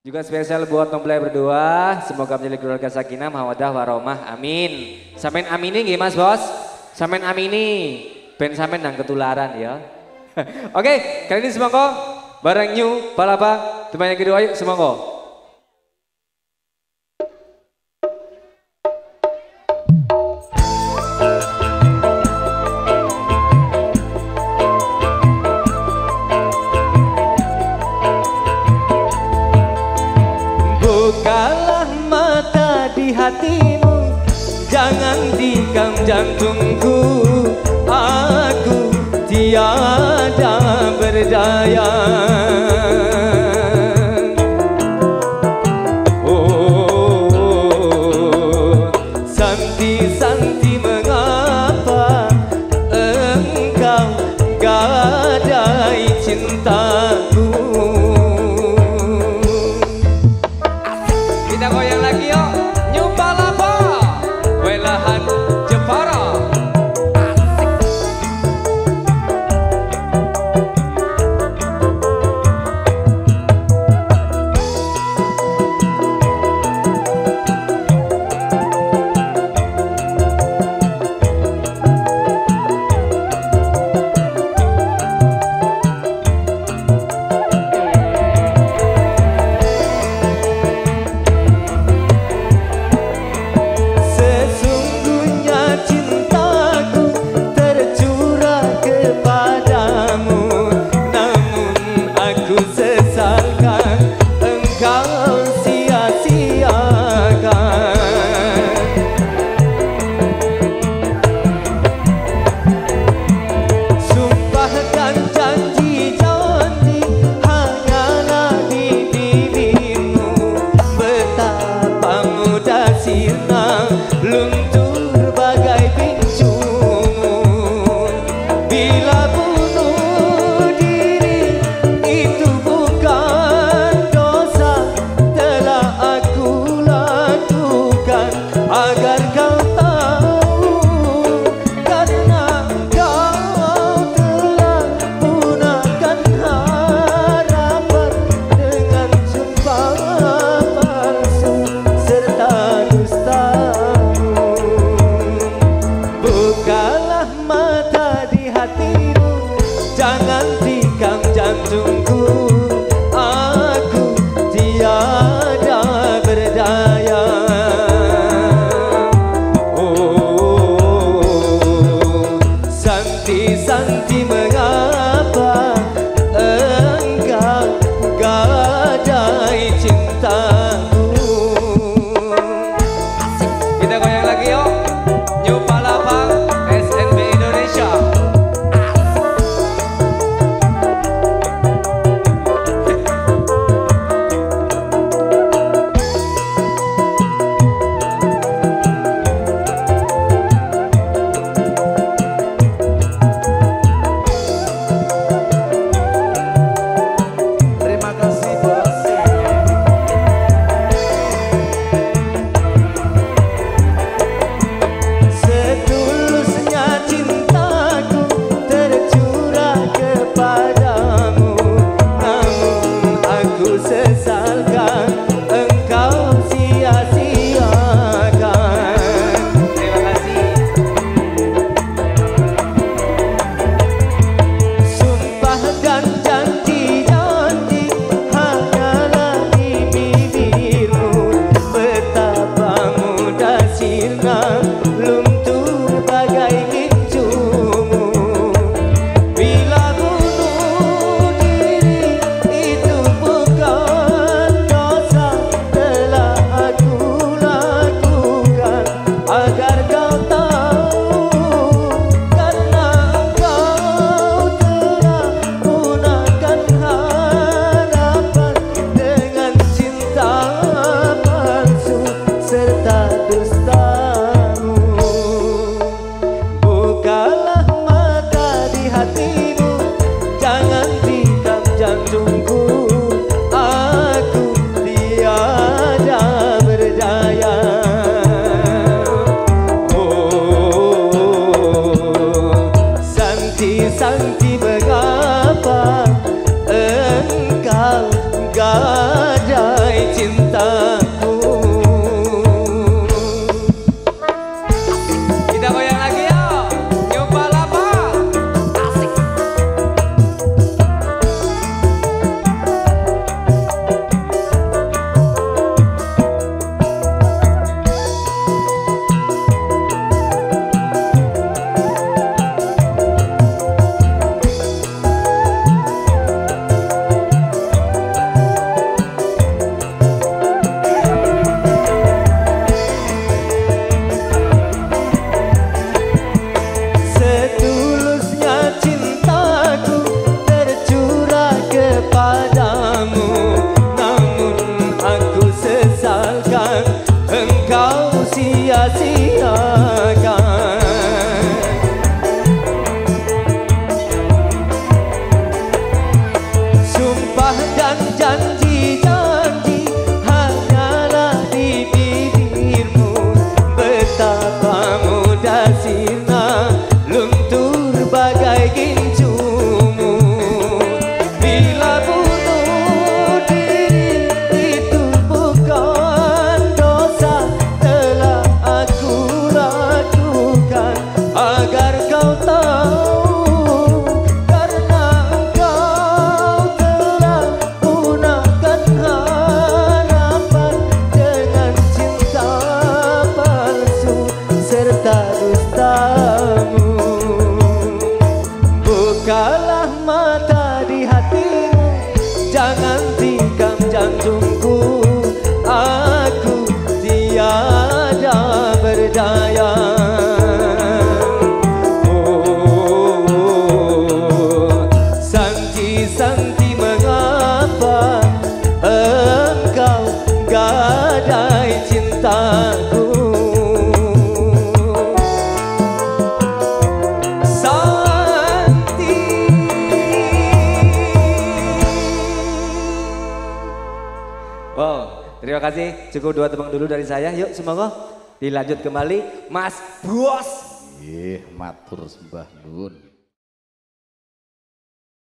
Juga spesial buat mempelai berdua, semoga menjadi keluarga sakinah, mawadah, warahmah, amin. Sampai amini nggih Mas Bos? Sampai amini, ben sampai nang ketularan ya. Oke, kali ini semoga bareng new palapa, yang kedua yuk semoga. Jantungku Aku tiada berdaya. Oh, Santi Asiya Wow, terima kasih. Cukup dua tebang dulu dari saya. Yuk semoga dilanjut kembali Mas Bos. Ih, matur sembah nun.